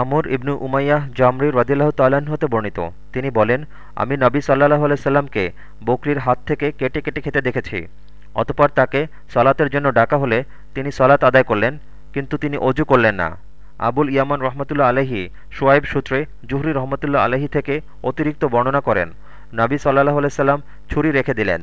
আমর ইবনু উমাইয়াহ জামরি রদিল্লাহ তাল্লাহ্ন হতে বর্ণিত। তিনি বলেন, আমি নবী সাল্লাহ আলাইসাল্লামকে বকরির হাত থেকে কেটে কেটে খেতে দেখেছি। অতপর তাকে সলাতের জন্য ডাকা হলে তিনি সলাত আদায় করলেন, কিন্তু তিনি অজু করলেন না। আবুল ইয়ামান রহমতুল্লা আলহী সোয়াইব সূত্রে জুহরি রহমতুল্লা আলহী থেকে অতিরিক্ত বর্ণনা করেন, নবী সাল্লাহ আলাইসাল্লাম ছুরি রেখে দিলেন।